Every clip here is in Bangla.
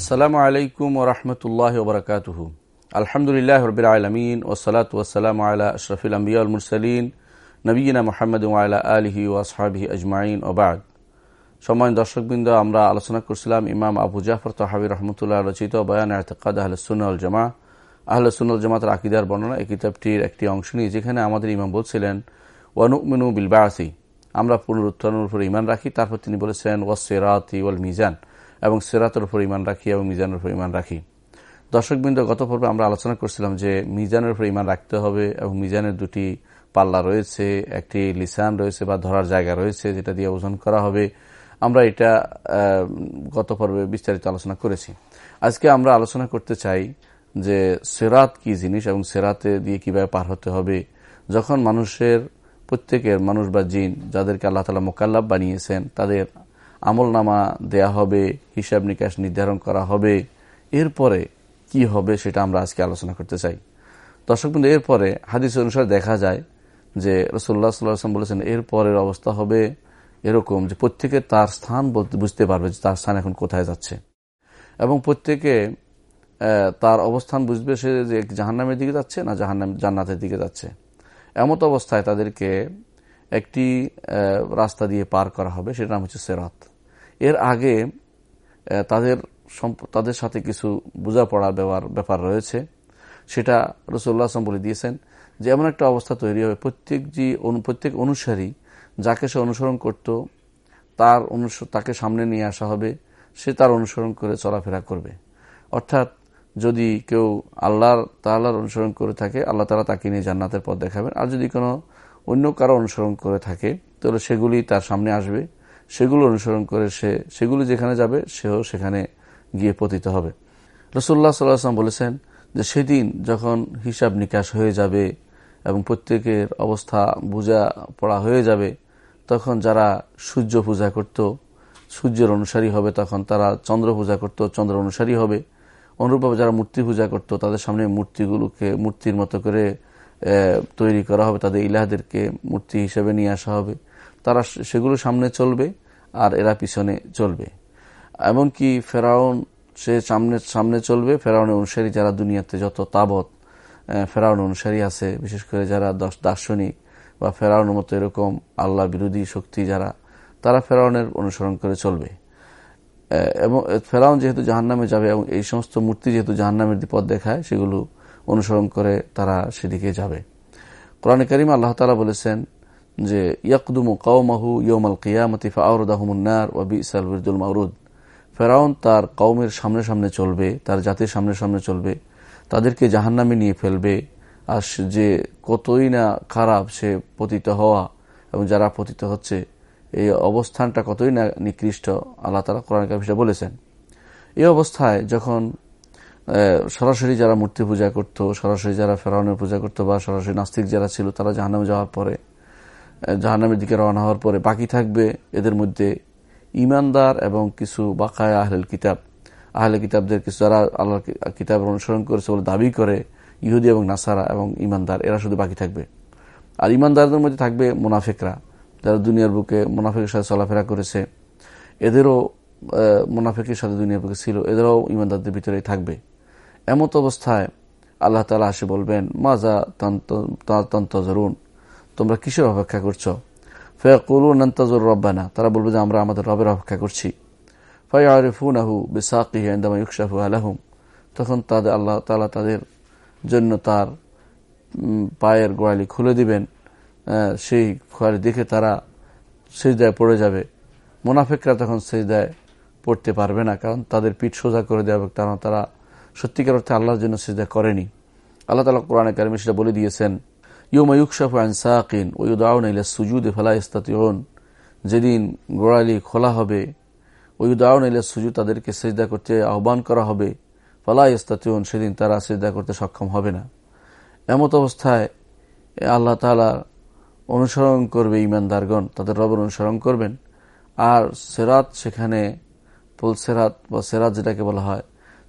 আসসালামু আলাইকুম ওরহমতুল্লাহ ওবরাকাতুহু আলহামদুলিল্লাহ রবিল আলমিন ওসলাত ওসালাম আলা আশরফিল আম্বিয়াল মুরসালিন নবীনা মোহাম্মদ আলা আলহি ওয়াসহাবিহি আজমাইন ওবাদ সম্মান দর্শকবৃন্দ, আমরা আলোচনা করছিলাম ইমাম আবু জাফর তহাবি রহমতুল্লাহ রচিত বয়ান এতকাদ আহলসুল জামা আহলসুল জামাতের আকিদার বর্ণনা এই কিতাবটির একটি অংশ নিয়ে, যেখানে আমাদের ইমাম বলছিলেন ওয়ানুমিনু বিলবাসি আমরা পুনরুত্থানের উপর ইমান রাখি। তারপর তিনি বলেছেন ওয়াস সেরাতি ওয়াল মিজান। এবং সেরাতের উপর ইমান রাখি এবং মিজানের উপর ইমান রাখি। দর্শকবৃন্দ, গত পর্বে আমরা আলোচনা করছিলাম যে মিজানের উপর ইমান রাখতে হবে এবং মিজানের দুটি পাল্লা রয়েছে, একটি লিসান রয়েছে বা ধরার জায়গা রয়েছে যেটা দিয়ে ওজন করা হবে। আমরা এটা গত পর্বে বিস্তারিত আলোচনা করেছি। আজকে আমরা আলোচনা করতে চাই যে সেরাত কি জিনিস এবং সেরাতে দিয়ে কীভাবে পার হতে হবে। যখন মানুষের, প্রত্যেকের মানুষ বা জিন যাদেরকে আল্লাহ তালা মোকাল্লাব বানিয়েছেন, তাদের আমল নামা দেয়া হবে, হিসাব নিকাশ নির্ধারণ করা হবে। এরপরে কি হবে সেটা আমরা আজকে আলোচনা করতে চাই। দর্শক বিন্দু এরপরে হাদিস অনুসারে দেখা যায় যে রসুল্লাহ সাল্লাম বলেছেন এর পরের অবস্থা হবে এরকম যে প্রত্যেকে তার স্থান বুঝতে পারবে যে তার স্থান এখন কোথায় যাচ্ছে। এবং প্রত্যেকে তার অবস্থান বুঝবে সে যে জাহান্নামের দিকে যাচ্ছে না জাহান্নাম জান্নাতের দিকে যাচ্ছে। এমত অবস্থায় তাদেরকে একটি রাস্তা দিয়ে পার করা হবে, সেটার নাম হচ্ছে সেরাত। এর আগে তাদের তাদের সাথে কিছু বোঝাপড়া ব্যবহার, ব্যাপার রয়েছে। সেটা রসুল্লাহ আসলাম বলে দিয়েছেন যে, এমন একটা অবস্থা তৈরি হবে। প্রত্যেক যে প্রত্যেক অনুসারী যাকে সে অনুসরণ করত, তার তাকে সামনে নিয়ে আসা হবে, সে তার অনুসরণ করে চলাফেরা করবে। অর্থাৎ, যদি কেউ আল্লাহর তাল্লাহর অনুসরণ করে থাকে, আল্লাহ তালা তাকে নিয়ে জান্নাতের পথ দেখাবেন। আর যদি কোনো অন্য কারও অনুসরণ করে থাকে, তাহলে সেগুলি তার সামনে আসবে। সেগুলো অনুসরণ করে সে, সেগুলি যেখানে যাবে, সেও সেখানে গিয়ে পতিত হবে। রসুল্লাহ সাল্লাম বলেছেন যে সেদিন যখন হিসাব নিকাশ হয়ে যাবে এবং প্রত্যেকের অবস্থা বোঝা পড়া হয়ে যাবে, তখন যারা সূর্য পূজা করত, সূর্যের অনুসারী হবে, তখন তারা চন্দ্র পূজা করত, চন্দ্র অনুসারী হবে। অনুরূপভাবে যারা মূর্তি পূজা করত, তাদের সামনে মূর্তিগুলোকে, মূর্তির মতো করে তৈরি করা হবে, তাদের ইলাহাদেরকে মূর্তি হিসেবে নিয়ে আসা হবে। তারা সেগুলো সামনে চলবে আর এরা পিছনে চলবে। এমনকি ফেরাউন, সে সামনে সামনে চলবে। ফেরাউনের অনুসারী যারা দুনিয়াতে যত তাবৎ ফেরাউন অনুসারী আছে, বিশেষ করে যারা দশ, দার্শনিক বা ফেরাউনের মতো এরকম আল্লাহ বিরোধী শক্তি যারা, তারা ফেরাউনের অনুসরণ করে চলবে। এবং ফেরাউন যেহেতু জাহান্নামে যাবে এবং এই সমস্ত মূর্তি যেহেতু জাহান্নামের পথ দেখায়, সেগুলো অনুসরণ করে তারা সেদিকে যাবে। কোরআন করিম আল্লাহ তালা বলেছেন যে, ইয়াকদুমু কৌমাহু ইয়মাল কিয়ামতি ফাউরদাহমুন্নার ওয়াবি ইসাল বিরদুল মাউরুদ। ফেরাউন তার কৌমের সামনে সামনে চলবে, তার জাতির সামনে সামনে চলবে, তাদেরকে জাহান্নামে নিয়ে ফেলবে, আর যে কতই না খারাপ সে পতিত হওয়া এবং যারা পতিত হচ্ছে, এই অবস্থানটা কতই না নিকৃষ্ট, আল্লাহ তালা কোরআন কাবিসা বলেছেন। এই অবস্থায় যখন সরাসরি যারা মূর্তি পূজা করত, সরাসরি যারা ফেরাউনের পূজা করত বা সরাসরি নাস্তিক যারা ছিল, তারা জাহান্নামে যাওয়ার পরে জাহান্নামের দিকে রওনা হওয়ার পরে বাকি থাকবে এদের মধ্যে ইমানদার এবং কিছু বাকায় আহলেল কিতাব। আহলে কিতাবদের কিছু যারা আল্লাহ কিতাব অনুসরণ করেছে বলে দাবি করে, ইহুদি এবং নাসারা এবং ইমানদার, এরা শুধু বাকি থাকবে। আর ইমানদারদের মধ্যে থাকবে মুনাফিকরা, যারা দুনিয়ার বুকে মুনাফিকের সাথে চলাফেরা করেছে। এদেরও মুনাফিকের সাথে দুনিয়ার বুকে ছিল, এদেরও ইমানদারদের ভিতরেই থাকবে। এমত অবস্থায় আল্লাহ তালা আসে বলবেন মাজা তন্তরুন তোমরা কিসের অপেক্ষা করছ? ফেকুলু নন্তজুর রব্বানা, তারা বলবে যে, আমরা আমাদের রবের অপেক্ষা করছি। ফাইফুনাহু বেসাকি আন্দামা তখন তাদের আল্লাহ তালা তাদের জন্য তার পায়ের গোয়ালি খুলে দিবেন সেই খোয়ারি দেখে তারা সেজদায় পড়ে যাবে। মোনাফেকরা তখন সেজদায় পড়তে পারবে না, কারণ তাদের পিঠ সোজা করে দেওয়া হবে কারণ তারা সত্যিকার অর্থে আল্লাহর জন্য সেজদা করেনি। আল্লাহ তালা কোরআনে কারিমে সেটা বলে দিয়েছেন ইউমা ইউকশাফু আন সাকিন ওয়ুদাউন ইলা সুজুদে ফালা ইস্তাতিউন যেদিন গোড়ালি খোলা হবে ওই ওয়ুদাউন ইলা সুজুদ তাদেরকে সেজদা করতে আহ্বান করা হবে, ফালা ইস্তাতিউন সেদিন তারা সেজদা করতে সক্ষম হবে না। এমত অবস্থায় আল্লাহ তালা অনুসরণ করবে ইমানদারগণ তাদের রবের অনুসরণ করবেন। আর সেরাত সেখানে পুল সেরাত বা সেরাত যেটাকে বলা হয়,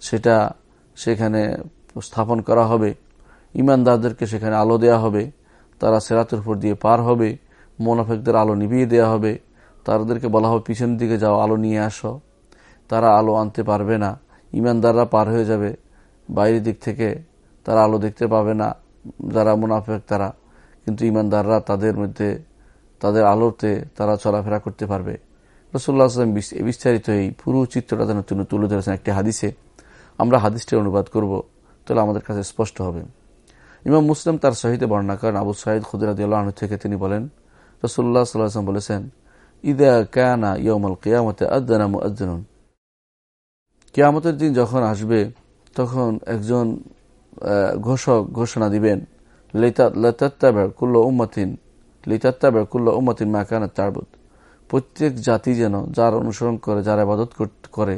সেটা সেখানে স্থাপন করা হবে। ইমানদারদেরকে সেখানে আলো দেয়া হবে। তারা সেরাতের উপর দিয়ে পার হবে। মোনাফেকদের আলো নিভিয়ে দেয়া হবে। তাদেরকে বলা হবে পিছনের দিকে যাও, আলো নিয়ে আসো। তারা আলো আনতে পারবে না। ইমানদাররা পার হয়ে যাবে। বাইরের দিক থেকে তারা আলো দেখতে পাবে না, যারা মুনাফেক তারা। কিন্তু ইমানদাররা তাদের মধ্যে, তাদের আলোতে তারা চলাফেরা করতে পারবে। রসুল্লাহ আসলাম বিস্তারিত এই পুরো চিত্রটা যেন তুলে ধরেছেন একটি হাদিসে। আমরা হাদিসটি অনুবাদ করব, তাহলে আমাদের কাছে স্পষ্ট হবে। ইমাম মুসলিম তার সহিতে বর্ণনা করেন, আবু সাইদ খুদিরাদিউল্লাহ থেকে তিনি বলেন রসুল্লাহ সাল্লাম বলেছেন, ইদা কানা ইয়মল কেয়ামতে আদানা মুআদ্দিনুন। কেয়ামতের দিন যখন আসবে, তখন একজন ঘোষক ঘোষণা দিবেন কুল্ল উম্মাতিন লিতাত্তাবের কুল্ল উম্মাতিন মাকানা তারবুদ প্রত্যেক জাতি যেন যার অনুসরণ করে, যার আবাদত করে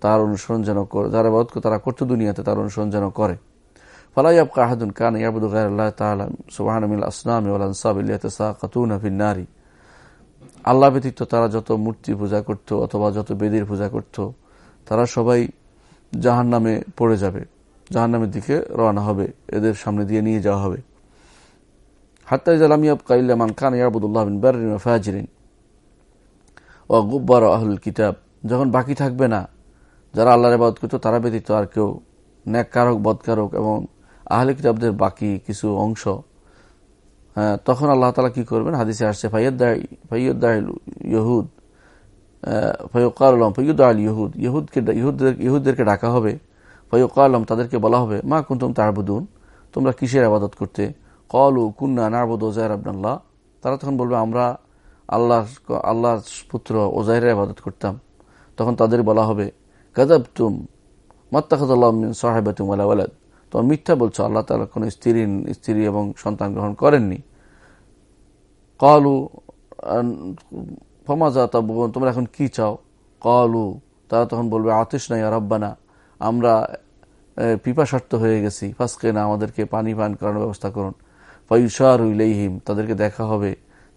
তার অনুসরণ যেন করে, যার আবাদত তারা করতে দুনিয়াতে, তার অনুসরণ যেন করে। ফালাইয়াব কাহাদুন কান ইয়াবুদ গায়রুল্লাহ তাআলা সুবহানামিল আসনামি ওয়াল আনসাব ইয়াতাসাকাতুনা ফিন নারি আল্লাহ ব্যতীত তারা যত মূর্তি পূজা করত অথবা যত বেদির পূজা করত, তারা সবাই জাহান নামে পড়ে যাবে জাহান নামের দিকে রওনা হবে, এদের সামনে দিয়ে নিয়ে যাওয়া হবে। হাত্তা ইজালাম ইয়াব কাইল্লা মান খান ইয়াবুদুল্লাহ বিন বারিন ফাজিরিন। ও গুব্বার আহুল কিতাব। যখন বাকি থাকবে না যারা আল্লাহর আবাদ করত, তারা ব্যতীত আর কেউ ন্যাককারক বদকারক এবং আহলে কিতাবদের বাকি কিছু অংশ হ্যাঁ তখন আল্লাহ তালা কি করবেন? হাদিসে আসছে ফাইয়ুদ্দা ইহুদ ফয়ুকালাম ফৈয়ুদ আল ইহুদ, ইহুদকে ইহুদদের, ইহুদদেরকে ডাকা হবে ফয়ুকালাম তাদেরকে বলা হবে, মা কুন্তুম তাহবুদুন তোমরা কিসের আবাদত করতে? কলু কুন্না নারবুদ ওজাহের আবনাল্লাহ তারা তখন বলবে, আমরা আল্লাহ, আল্লাহর পুত্র ওজাহের আবাদত করতাম। তখন তাদের বলা হবে গজব তুম মত্তাখাদিন সাহেবাতুম আলা ওয়ালাদ। তোমার মিথ্যা বলছো, আল্লাহ তালা কোনো স্ত্রী স্ত্রী এবং সন্তান গ্রহণ করেননি। কলু ফমাজা তাবুন তোমরা এখন কি চাও? কলু, তারা তখন বলবে আতিস নাই আর রব্বানা, আমরা পিপাসার্থ হয়ে গেছি ফাঁসকে না আমাদেরকে পানি পান করানোর ব্যবস্থা করুন। ফয়ুসার উইলেহিম তাদেরকে দেখা হবে,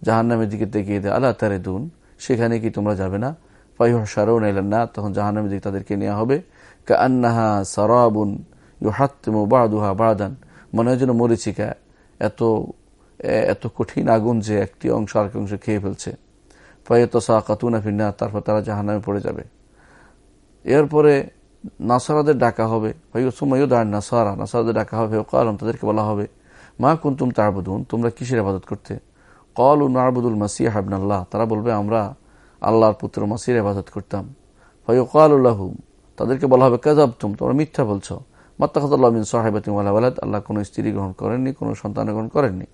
জাহান্নামের দিকে দেখিয়ে দেয়। আল্লাহ তারে দুন সেখানে কি তোমরা যাবে না? ফাইহসারও নাইলেন না তখন জাহান্নামের দিকে তাদেরকে নেওয়া হবে। কা আন্নাহা সরাবুন ইহাত্তম বাদুহা বাদান। মনে হয় যেন মরিচিকা, এত এত কঠিন আগুন যে একটি অংশ আরেক অংশ খেয়ে ফেলছে। ফয়েত সা কাতুনা ফিন্না তারপর তারা জাহান্নামে পড়ে যাবে। এরপরে নাসারাদের ডাকা হবে। দাঁড় নাসারা, নাসারাদের ডাকা হবে। কালম তাদেরকে বলা হবে, মা কুন্তুম তারবুদুন তোমরা কিসের আবাদত করতে? কল উ নারবুদুল মাসিয়া হাবনাল্লাহ তারা বলবে, আমরা আল্লাহর পুত্র মাসির আবাদত করতাম। ফয়ুকালুল্লাহু তাদেরকে বলা হবে কাজাব তুম তোমরা মিথ্যা বলছো। মাত্তাখাদিন সাহেবাতিম আল্লাহ আল্লাহ কোনো স্ত্রী গ্রহণ করেননি, কোনো সন্তান গ্রহণ করেননি।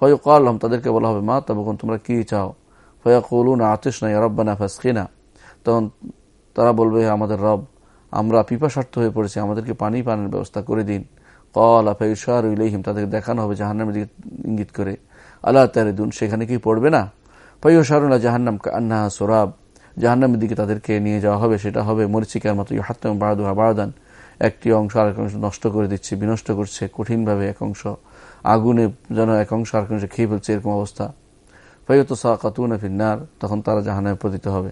ফয়ুকালহম তাদেরকে বলা হবে, মা তখন তোমরা কি চাও? ফয়াকুলুন আতিস নাই রব্বানা ফাসকিনা। তখন তারা বলবে আমাদের রব, আমরা পিপাসার্থ হয়ে পড়েছি, আমাদেরকে পানি পানের ব্যবস্থা করে দিন। কল আফাইশার ইলাইহিম, তাদেরকে দেখানো হবে জাহান্নামের দিকে ইঙ্গিত করে। আল্লাহ তারিদুন, সেখানে কি পড়বে না? ফাইশারুল্লাহ জাহান্নাম আন্না সোরাব। জাহান্নামের দিকে তাদেরকে নিয়ে যাওয়া হবে, সেটা হবে মরিচিকার মতো হাত্তাম বাড়াদুহা বাড়াদান একটি অংশ আরেক অংশ নষ্ট করে দিচ্ছে, বিনষ্ট করছে, কঠিনভাবে এক অংশ আগুনে যেন এক অংশ আরেক অংশ খেয়ে ফেলছে, এরকম অবস্থা। ফাইয়ত সা কাতুন ফিন্নার, তখন তারা জাহান্নামে পতিত হবে।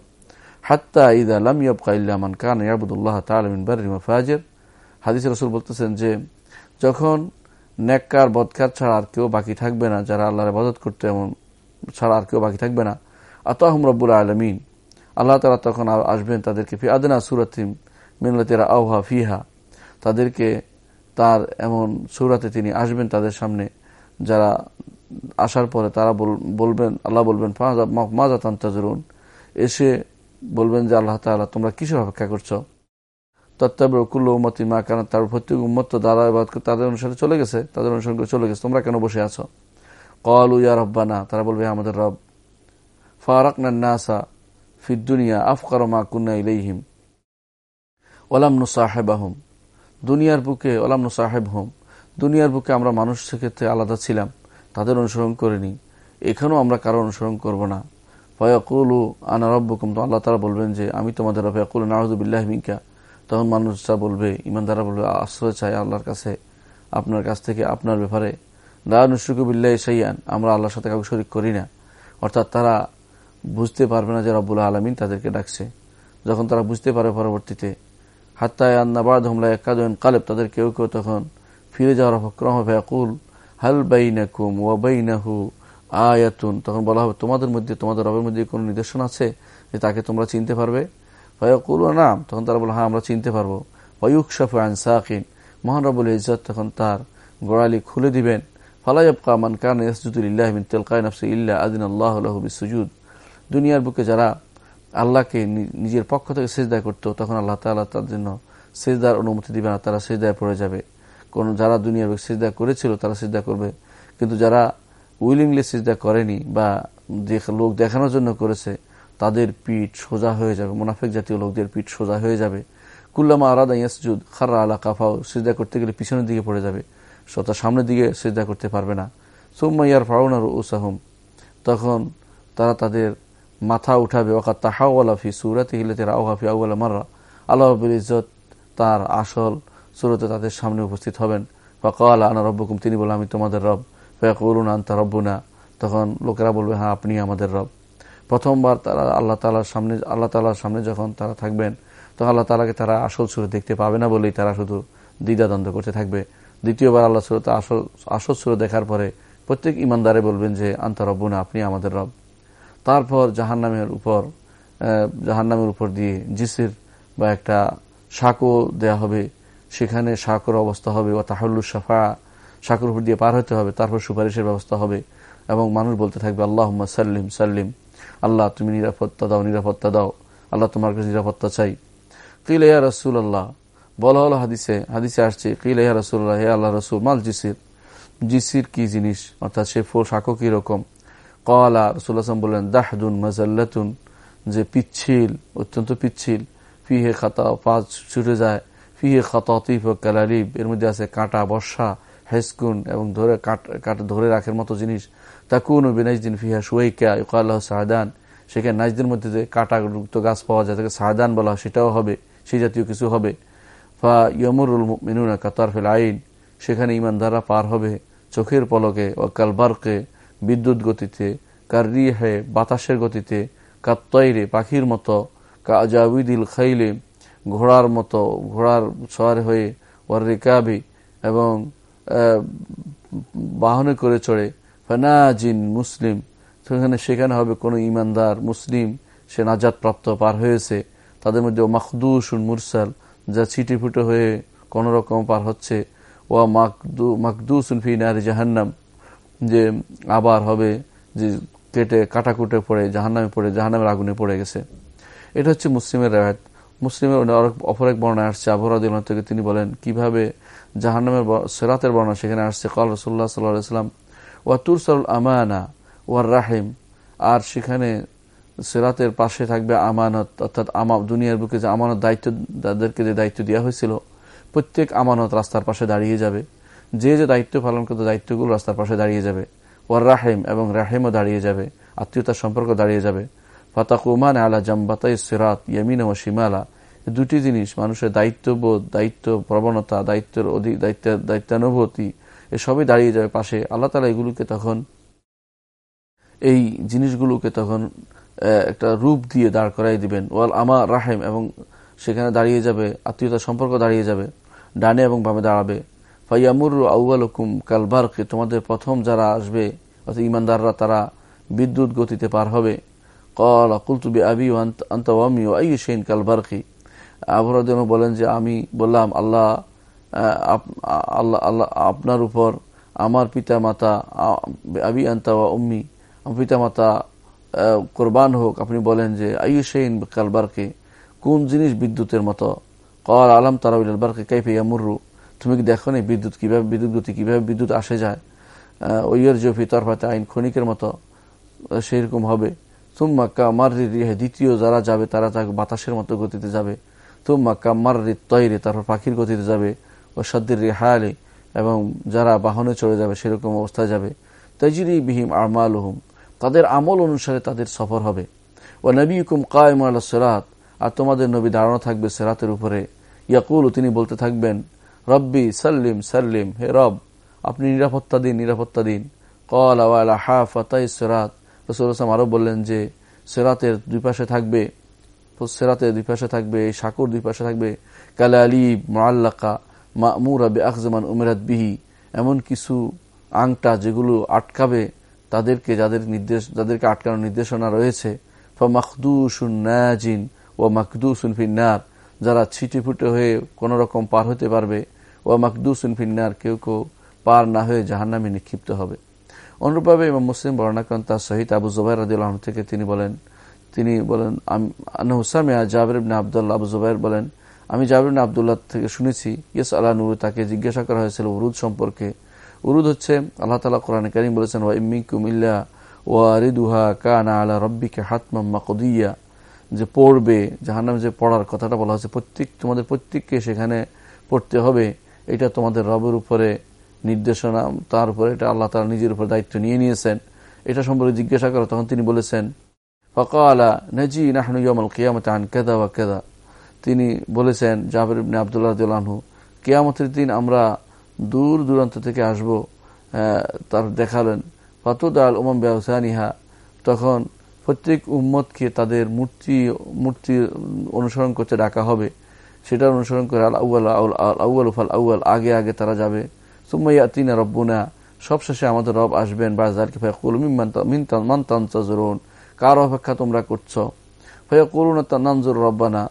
হাত্তা ঈদ আলাম ইয়াব কাইল্লামান কান ইয়াবুদুল্লাহ তালমিন বারিমা ফাজের হাদিস রসুল বলতেছেন যে, যখন নেককার বদকার ছাড়া আর কেউ বাকি থাকবে না, যারা আল্লাহর আবাদত করতে এমন ছাড়া আর কেউ বাকি থাকবে না। আতাহম রব্বুল আলমিন। আল্লাহ তালা তখন আসবেন তাদেরকে ফি আদনা সুরতিম মিনলতেরা আউহা ফিহা। তাদেরকে তার এমন সুরাতে তিনি আসবেন তাদের সামনে। যারা আসার পরে তারা বলবেন, আল্লাহ বলবেন মাজা তান্তাজরুন? এসে বলবেন যে, আল্লাহ তালা তোমরা কিসের অপেক্ষা করছ? তত্ত্বাবের কুল্ল উম্মতি মা কেন তার প্রত্যেক উম্মত দ্বারা তাদের অনুসারে চলে গেছে, তাদের অনুসরণ করে চলে গেছে, তোমরা কেন বসে আছো? কল উয়া রব্বানা তারা বলবে আমাদের রব। ফারাক নাসা ফিদ্দুনিয়া আফকার মা কুন্না ইলাইহিম ওলাম নু সাহেব আহম দুনিয়ার বুকে ওলাম নু সাহেব হোম দুনিয়ার বুকে আমরা মানুষ ক্ষেত্রে আলাদা ছিলাম, তাদের অনুসরণ করিনি। এখানেও আমরা কারও অনুসরণ করব না। ফয়াকুলু আনা রব্বকুম। তো আল্লাহ তারা বলবেন যে, আমি তোমাদের ফয়াকুল নাহদুবিল্লাহ মিকা তখন মানুষরা বলবে ইমানদারা বলবে, আশ্রয় চাই আল্লাহর কাছে। আপনার কাছ থেকে আপনার ব্যাপারে লানুশুকুবিল্লাহ সাইয়ান আমরা আল্লাহর সাথে কাউকে শরিক করি না। অর্থাৎ তারা বুঝতে পারবে না যে রব্বুল আলমিন তাদেরকে ডাকছে। যখন তারা বুঝতে পারে পরবর্তীতে হাত্তায় আন্নাবাদ হমলা একাদন কালেব, তাদের কেউ কেউ তখন ফিরে যাওয়ার অপক্রম হবে আকুল হাল বাইনাকুম ওয়াবাইনাহু আয়াতুন। তখন বলা হবে, তোমাদের মধ্যে, তোমাদের রবের মধ্যে কোনো নিদর্শন আছে যে তাকে তোমরা চিনতে পারবে? ফয়াকুল, নাম। তখন তারা বলে হ্যাঁ আমরা চিনতে পারব। ওয়ুকশাফ আনসাকিন মহান রবুল ইজত তখন তার গোড়ালি খুলে দিবেন। আদিন আল্লাহ সুজুদ দুনিয়ার বুকে যারা আল্লাহকে নিজের পক্ষ থেকে সেজদায় করত, তখন আল্লাহ তালা তার জন্য সেজদার অনুমতি দিবে না, তারা সেজদায় পড়ে যাবে। কোন যারা দুনিয়ার বুকে সেজদা করেছিল, তারা সেজদা করবে। কিন্তু যারা উইলিংলি সেজদা করেনি বা লোক দেখানোর জন্য করেছে, তাদের পিঠ সোজা হয়ে যাবে। মুনাফেক জাতীয় লোকদের পিঠ সোজা হয়ে যাবে। কুল্লামা আরাদা ইয়াসজুদ খাররা আলা কাফাও সেজদা করতে গেলে পিছনের দিকে পড়ে যাবে। সতা সামনের দিকে সেজদা করতে পারবে না। সোম্মাইয়ার ফাউনার উসাহম তখন তারা তাদের মাথা উঠাবে। ওকা তাহাওয়ালা ফি সুরাতে হিলেতে রাওহাফি আউ্লা মাররা। আল্লাহ ইজত তার আসল সুরতে তাদের সামনে উপস্থিত হবেন। বা কল আনা রব্বকুম, তিনি বলে আমি তোমাদের রব। করুন আনতা রব্বুনা। তখন লোকেরা বলবে হ্যাঁ আপনি আমাদের রব। প্রথমবার তারা আল্লাহ তালার সামনে, আল্লাহ তালার সামনে যখন তারা থাকবেন, তখন আল্লাহ তালাকে তারা আসল সুরে দেখতে পাবে না বলেই তারা শুধু দ্বিধাদ্বন্দ্ব করতে থাকবে। দ্বিতীয়বার আল্লাহ সুরতে আসল আসল সুরে দেখার পরে প্রত্যেক ইমানদারে বলবেন যে, আন্তা রব্বুনা, আপনি আমাদের রব। তারপর জাহান্নামের উপর জাহান্নামের উপর দিয়ে জিসির বা একটা শাকও দেয়া হবে। সেখানে শাকর অবস্থা হবে ও তাহল্লু সাফা শাকর উপর দিয়ে পার হতে হবে, তারপর সুপারিশের ব্যবস্থা হবে এবং মানুষ বলতে থাকবে আল্লাহ সাল্লিম সাল্লিম, আল্লাহ তুমি নিরাপত্তা দাও নিরাপত্তা দাও, আল্লাহ তোমার কাছে নিরাপত্তা চাই। ইয়া রসুল আল্লাহ বলা হলো হাদিসে হাদিসে আসছে, কিল ইয়া রসুল্লাহ হে আল্লাহ রসুল, মাল জিসির? জিসির কি জিনিস? অর্থাৎ সে ফোর শাকো কীরকম কলা রসুল্লাহাম বললেন, দাহদুন মাজাল্লাতুন যে পিচ্ছিল, অত্যন্ত পিচ্ছিল। ফিহে খাতা পাঁচ ছুটে যায়। ফিহে খাতা ও কালারিব এর মধ্যে আছে কাঁটা, বর্ষা, হেসকুন এবং ধরে কাট ধরে রাখার মতো জিনিস। তাকুন ও দিন ফিহা সুয়াইকা ইকাল্লাহ সাহাদান। সেখানে নাইজদের মধ্যে যে কাঁটাযুক্ত গাছ পাওয়া যায়, তাকে সাহাদান বলা হয়, সেটাও হবে, সেই জাতীয় কিছু হবে। ফা ইয়মরুল মিনুনা কাতারফেল আইন সেখানে ইমানদাররা পার হবে চোখের পলকে ও কালবারকে বিদ্যুৎ গতিতে কারিহে বাতাসের গতিতে কাত্তয়রে পাখির মতো কাজাউদিল খাইলে, ঘোড়ার মতো, ঘোড়ার সওয়ার হয়ে ওর রিকাবি, এবং বাহনে করে চড়ে। ফেনাজিন মুসলিম। সেখানে সেখানে হবে কোনো ইমানদার মুসলিম, সে নাজাদ প্রাপ্ত পার হয়েছে। তাদের মধ্যে ও মাকদুসুন মুরসাল। যা ছিটি ফুটে হয়ে কোন রকম পার হচ্ছে। ও মাকদু, মাকদুসুন ফি নারী জাহান্নাম, যে আবার হবে, যে কেটে, কাটাকুটে পড়ে, জাহান্নামে পড়ে, জাহান্নামের আগুনে পড়ে গেছে। এটা হচ্ছে মুসলিমের রেওয়ায়ত। মুসলিমের অপর এক বর্ণায় আসছে আবহাওয়া থেকে তিনি বলেন, কীভাবে জাহান্নামের সেরাতের বর্ণনা সেখানে আসছে? কল রসুল্লাহ সাল্লাহাম ওয়া তুরসাল আমানা ওয়ার রাহিম। আর সেখানে সেরাতের পাশে থাকবে আমানত, অর্থাৎ আমা, দুনিয়ার বুকে যে আমানত দায়িত্ব, তাদেরকে যে দায়িত্ব দেওয়া হয়েছিল, প্রত্যেক আমানত রাস্তার পাশে দাঁড়িয়ে যাবে। যে যে দায়িত্ব পালন করতে দায়িত্বগুলো রাস্তার পাশে দাঁড়িয়ে যাবে। ওয়ার রাহেম এবং রাহিমও দাঁড়িয়ে যাবে, আত্মীয়তার সম্পর্ক দাঁড়িয়ে যাবে। ফাতাকুমান আলা জাম্বাতাই সিরাত, ইয়ামিন ও শিমালা। দুটি জিনিস, মানুষের দায়িত্ববোধ, দায়িত্ব প্রবণতা, দায়িত্বের অধিক দায়িত্ব, দায়িত্বানুভূতি, এসবই দাঁড়িয়ে যাবে পাশে। আল্লাহ তালা এগুলোকে তখন, এই জিনিসগুলোকে তখন একটা রূপ দিয়ে দাঁড় করাই দিবেন। ওয়াল আমা রাহেম, এবং সেখানে দাঁড়িয়ে যাবে, আত্মীয়তার সম্পর্ক দাঁড়িয়ে যাবে, ডানে এবং বামে দাঁড়াবে। ফাইয়ামুর আউআল হুকুম কালবারকে তোমাদের প্রথম যারা আসবে, অর্থাৎ ইমানদাররা তারা বিদ্যুৎ গতিতে পার হবে। কল কুলতুবি আবি আন্তমি ও আই সেইন কালবারকি আবহাওয়া বলেন যে, আমি বললাম, আল্লাহ আল্লাহ আল্লাহ, আপনার উপর আমার পিতা মাতা আবি, আন্তা ওয়া উম্মি আমার পিতা মাতা কোরবান হোক, আপনি বলেন যে, আইয়ু সেইন কালবারকে কোন জিনিস বিদ্যুতের মতো? কল আলম তারাউল আলবারকে কাইফে ইয়ামুরু তুমি কি দেখো নি বিদ্যুৎ কীভাবে, বিদ্যুৎ গতি কীভাবে বিদ্যুৎ আসে যায়? ওইয়ের জফি তরফাতে আইন ক্ষণিকের মতো সেইরকম হবে। তুম্মা কামার রিহে, দ্বিতীয় যারা যাবে, তারা তাকে বাতাসের মতো গতিতে যাবে। তুম্মা কামার তৈরি, তারপর পাখির গতিতে যাবে। ও সদ্দির রেহালে, এবং যারা বাহনে চলে যাবে, সেরকম অবস্থায় যাবে। তজিরি বিহিম আমাল হুম তাদের আমল অনুসারে তাদের সফর হবে। ও নবী হুকুম কায়ম আল সেরাত, আর তোমাদের নবী দাঁড়ানো থাকবে সেরাতের উপরে। ইয়াকুল, তিনি বলতে থাকবেন, রব্বি সাল্লিম সাল্লিম, হে রব, আপনি নিরাপত্তা দিন নিরাপত্তা দিন কল আওয়ালা হা ফতাই সেরাত রসুল আসলাম আরও বললেন যে, সেরাতের দুই পাশে থাকবে সেরাতের দুই পাশে থাকবে সাকুর দুই পাশে থাকবে। কালা আলী মোয়াল্লাকা মামুর আবে আখজমান উমেরাত বিহি, এমন কিছু আংটা যেগুলো আটকাবে তাদেরকে যাদের নির্দেশ, যাদেরকে আটকানোর নির্দেশনা রয়েছে নাজিন ও মখদুসুন ফিন্নার, যারা ছিটে ফুটে হয়ে কোন রকম পার হতে পারবে ও মাকদুসুন ফিন্নার, কেউ কেউ পার না হয়ে জাহান্নামে নিক্ষিপ্ত হবে। অনুরূপভাবে ইমাম মুসলিম বর্ণাকান তার সহিত আবু জুবাইর রাদিউল্লাহ থেকে তিনি বলেন তিনি বলেন হুসামিয়া জাবির ইবনে আবদুল্লাহ, আবু জুবাইর বলেন, আমি জাবির ইবনে আবদুল্লাহ থেকে শুনেছি ইয়েস আল্লাহ নুরু তাকে জিজ্ঞাসা করা হয়েছিল উরুদ সম্পর্কে উরুদ হচ্ছে, আল্লাহ তালা কোরআন করিম বলেছেন, ওয়া ইমিকুম ইল্লা ওয়ারিদুহা কানা আলা রব্বিকে হাতমাম মাকদিয়া যে পড়বে, জাহান্নাম যে পড়ার কথাটা বলা হচ্ছে প্রত্যেক, তোমাদের প্রত্যেককে সেখানে পড়তে হবে। এটা তোমাদের রবের উপরে নির্দেশনা, তার উপরে এটা আল্লাহ তালা নিজের উপর দায়িত্ব নিয়ে নিয়েছেন। এটা সম্পর্কে জিজ্ঞাসা করো, তখন তিনি বলেছেন, ফকালা নজি নাহনু ইয়মাল কিয়ামত আন কেদা বা কেদা তিনি বলেছেন, জাবির ইবনে আবদুল্লাহ কেয়ামতের দিন আমরা দূর দূরান্ত থেকে আসব তার দেখালেন। ফাতুদ আল ওমম ব্যবসানিহা তখন প্রত্যেক উম্মতকে তাদের মূর্তি মূর্তি অনুসরণ করতে ডাকা হবে। সেটা অনুসরণ করে আল আউ্ল আউ্ল ফাল আউ্ল আগে আগে তারা যাবে। সুম্মাইয়া তিনা রব্বুনা, সবশেষে আমাদের রব আসবেন। বা জালকে ভাই কুল মিনতান কার অপেক্ষা তোমরা করছ? ফয়া কুল নানজুর রব্বানা,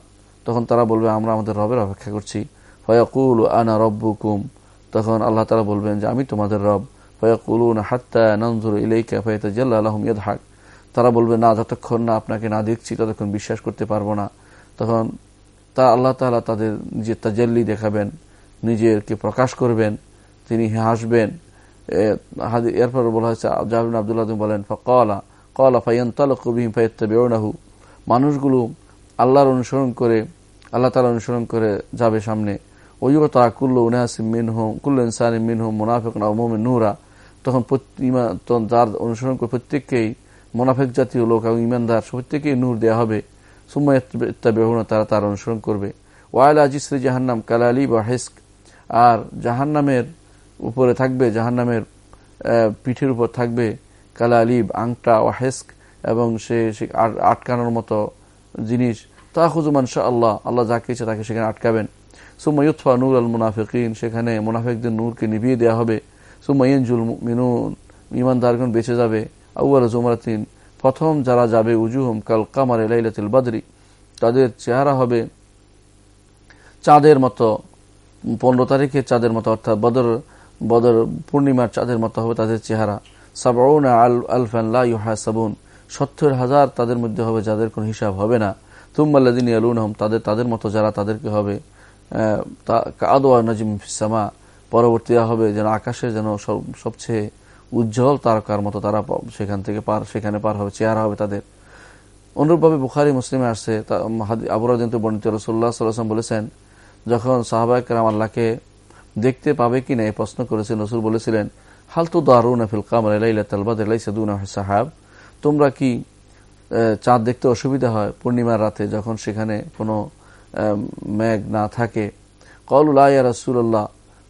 তখন তারা বলবে, আমরা আমাদের রবের অপেক্ষা করছি। ফয়া কুল আনা রব্বুকুম তখন আল্লাহ তালা বলবেন যে, আমি তোমাদের রব। ফয়া কুলুন হাত্তা নঞ্জুর ইলাইকা ফয়াত জাল্লা আলহম ইয়াদহাক। তারা বলবে, না, যতক্ষণ না আপনাকে না দেখছি, ততক্ষণ বিশ্বাস করতে পারব না। তখন তা আল্লাহ তালা তাদের নিজের তাজাল্লি দেখাবেন নিজেরকে প্রকাশ করবেন, তিনি হাসবেন। এরপর বলা হয়েছে জাহিন আবদুল্লাহ বলেন কলা কলা ফাইয়ান তাল ফাইত্তা বেউনাহু মানুষগুলো আল্লাহর অনুসরণ করে, আল্লাহ তালা অনুসরণ করে যাবে সামনে। ওইও তারা কুল্লু উনাসিম মিন হোম কুল্লু ইনসানিম মিন হোম মোনাফেক মোমিন নুরা তখন যার অনুসরণ করে প্রত্যেককেই মোনাফেক জাতীয় লোক এবং ইমানদার প্রত্যেকেই নূর দেওয়া হবে। সুম্মা বেহুনা তারা তার অনুসরণ করবে। ওয়াইল আজিসরি জাহান্নাম কালালি বা হেস্ক। আর জাহান্নামের উপরে থাকবে, জাহান্নামের পিঠের উপর থাকবে কালা আলিব আংটা ও হেস্ক এবং সে আটকানোর মতো জিনিস। তা খুজুমান শাহ আল্লাহ আল্লাহ যাকে ইচ্ছে তাকে সেখানে আটকাবেন। নূর আল মুনাফিকিন, সেখানে মুনাফিকদের নূরকে নিভিয়ে দেওয়া হবে। মিনুন ইমানদারগণ বেঁচে যাবে। জুমরাতিন, প্রথম যারা যাবে, উজুহম কাল কামার বাদরি। তাদের চেহারা হবে চাঁদের মতো, পনেরো তারিখে চাঁদের মতো, অর্থাৎ বদর বদর পূর্ণিমার চাঁদের মতো হবে তাদের চেহারা। সাবনা আল, আলফান সাবুন সত্তর হাজার তাদের মধ্যে হবে যাদের কোনো হিসাব হবে না। তুম্মাল্লাদিন আলুন হম তাদের তাদের মতো যারা তাদেরকে হবে। আদোয়া নজিম ফিসামা পরবর্তী হবে যেন আকাশে যেন সবচেয়ে উজ্জ্বল তারকার মতো তারা সেখান থেকে পার, সেখানে পার হবে, চেহারা হবে তাদের। অনুরূপভাবে বুখারি, মুসলিমে আসছে আবরাদিন বর্ণিত রসুল্লাহ সাল্লাম বলেছেন, যখন সাহাবাহাম আল্লাহকে দেখতে পাবে কি না এই প্রশ্ন করেছেন, রসুল বলেছিলেন হালতু দারুণ ফিল কামর তালবাদ সাহাব? তোমরা কি চাঁদ দেখতে অসুবিধা হয় পূর্ণিমার রাতে যখন সেখানে কোনো মেঘ না থাকে। কলুল্লাহ ইয়া রসুল্লাহ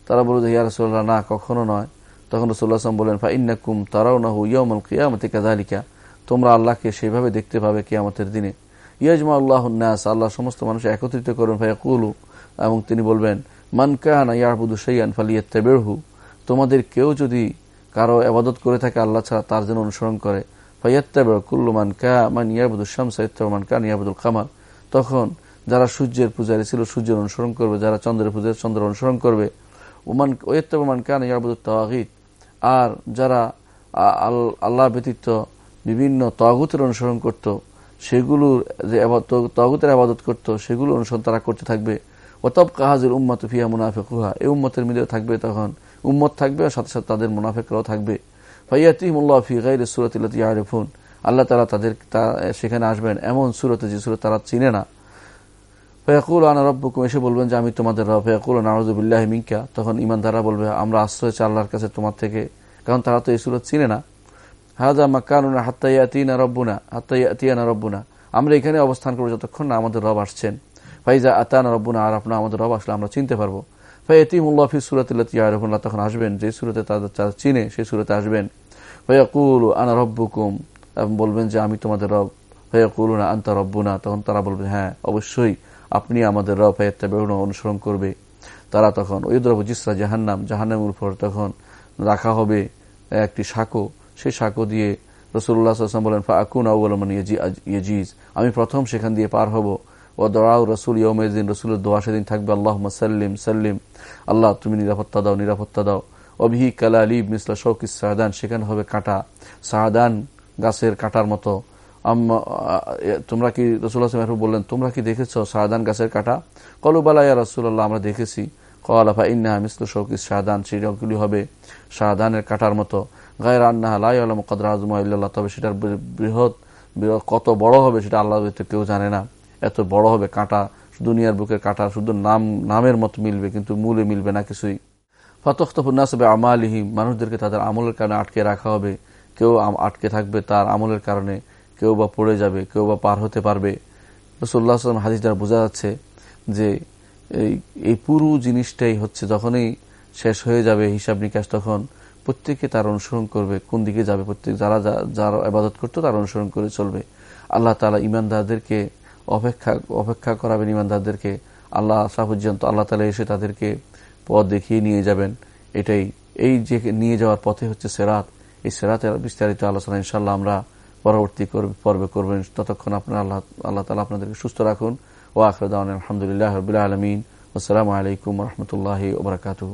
তারা বলল যে, ইয়া রসুল্লাহ না, কখনো নয়। তখন রসুল্লাহ আসলাম বলেন ফা ইন্নাকুম তারাও না হুইয়ামল কিয়ামতি কাজালিকা তোমরা আল্লাহকে সেভাবে দেখতে পাবে কিয়ামতের দিনে। ইয়াজমা আল্লাহ নাস, আল্লাহ সমস্ত মানুষ একত্রিত করুন। ভাইয়া কুলু এবং তিনি বলবেন, মান কাহান ইয়ারবুদু সৈয়ান ফালিয়াত্তাবেহু তোমাদের কেউ যদি কারও আবাদত করে থাকে আল্লাহ ছাড়া, তার জন্য অনুসরণ করে। ফাইয়াত্তাবে কুল্লু মান কা, মান ইয়াবুদুল শামস মান কান ইয়াবুদুল কামার। তখন যারা সূর্যের পূজারী ছিল, সূর্যের অনুসরণ করবে। যারা চন্দ্রের পূজার চন্দ্র অনুসরণ করবে। ওমান ওয়েত্তাবান কান ইয়াবুদুল তাওয়াহিদ আর যারা আল্লাহ ব্যতীত বিভিন্ন তগুতের অনুসরণ করত, সেগুলোর যে তগুতের আবাদত করত সেগুলো অনুসরণ তারা করতে থাকবে। অতব কাহাজের উম্মত ফিয়া মুনাফেকুহা। এই উম্মতের মিলেও থাকবে তখন। উম্মত থাকবে আর সাথে সাথে তাদের মুনাফেকরাও থাকবে। ফাইয়াতিমুল্লাহ ফি গাইর সুরতিল্লাতি আরিফুন আল্লাহ তালা তাদের সেখানে আসবেন। এমন সুরতে যে সুরত তারা চিনে না। ফয়াকুল আনা রব্বকুম, এসে বলবেন যে আমি তোমাদের রব। ফয়াকুল নারজুবিল্লাহ মিঙ্কা তখন ইমানদারা বলবে, আমরা আশ্রয় চাই আল্লাহর কাছে তোমার থেকে, কারণ তারা তো এই সুরত চিনে না। হাজা মাকানুনা হাত্তাইয়াতিনা রব্বুনা হাত্তাইয়াতিয়ানা রব্বুনা। আমরা এখানে অবস্থান করব যতক্ষণ না আমাদের রব আসছেন। ফাইজা আতানা রব্বুনা, আর আপনার, আমাদের রব আসলে আমরা চিনতে পারব। ফাইয়াতিমুল্লাহ ফি সুরাতিল্লাতিয়া রহমুল্লাহ তখন আসবেন, যে সুরতে তাদের, তারা চিনে সেই সুরতে আসবেন। ফয়াকুল আনা রব্বুকুম বলবেন যে আমি তোমাদের রব। ফয়াকুল আন্তা রব্বুনা, তখন তারা বলবেন হ্যাঁ অবশ্যই। আপনি আমাদের রব ফায়াত্তা বেরোনো অনুসরণ করবে। তারা তখন ওইদ্রব জিসরা জাহান্নাম, জাহান্নামের উপর তখন রাখা হবে একটি সাঁকো। সেই সাঁকো দিয়ে রসুল্লাহ বলেন ফাকুন আউ্লামান ইয়েজিজ। আমি প্রথম সেখান দিয়ে পার হব। ও দোয়াউ রসুল ইয়মেদিন রসুলের দোয়া সেদিন থাকবে আল্লাহ সাল্লিম সাল্লিম। আল্লাহ, তুমি নিরাপত্তা দাও নিরাপত্তা দাও। অবিহি কালা আলিব মিসলা শৌকিস সাহাদান সেখানে হবে কাঁটা। সাহাদান গাছের কাঁটার মতো। তোমরা কি রসুল আসলাম বললেন, তোমরা কি দেখেছ সাহাদান গাছের কাঁটা? কলুবালা ইয়া রসুল্লাহ আমরা দেখেছি। কলাফা ইন্না মিসল শৌকিস শাহদান সেগুলি হবে শাহদানের কাটার মতো। গায়ের আন্না লাই আলম কদর আজমা ইল্লাহ তবে সেটার বৃহৎ কত বড় হবে সেটা আল্লাহ কেউ জানে না। এত বড় হবে কাঁটা, দুনিয়ার বুকের কাঁটা, শুধু নাম, নামের মতো মিলবে, কিন্তু মূলে মিলবে না কিছুই। ফতখতফুন্নাস হবে আমালিহিম মানুষদেরকে তাদের আমলের কারণে আটকে রাখা হবে। কেউ আটকে থাকবে তার আমলের কারণে। কেউ বা পড়ে যাবে, কেউ বা পার হতে পারবে। রসুল্লাহ আসলাম হাদিস দ্বারা বোঝা যাচ্ছে যে এই পুরো জিনিসটাই হচ্ছে যখনই শেষ হয়ে যাবে হিসাব নিকাশ, তখন প্রত্যেকে তার অনুসরণ করবে, কোন দিকে যাবে, প্রত্যেক, যারা যারা আবাদত করতো তার অনুসরণ করে চলবে। আল্লাহ তালা ইমানদারদেরকে অপেক্ষা অপেক্ষা করাবেন ইমানদারদেরকে আল্লাহ আসা পর্যন্ত আল্লাহ তালা এসে তাদেরকে পথ দেখিয়ে নিয়ে যাবেন। এটাই, এই যে নিয়ে যাওয়ার পথে হচ্ছে সেরাত। এই সেরাতের বিস্তারিত আলোচনা ইনশাল্লাহ আমরা পরবর্তী পর্বে করবেন। ততক্ষণ আপনার আল্লাহ আল্লাহ তালা আপনাদেরকে সুস্থ রাখুন। ও আখরদান আলহামদুলিল্লাহ রবিআ আলমিন। আসসালামু আলাইকুম রহমতুল্লাহ ওবরাকাতু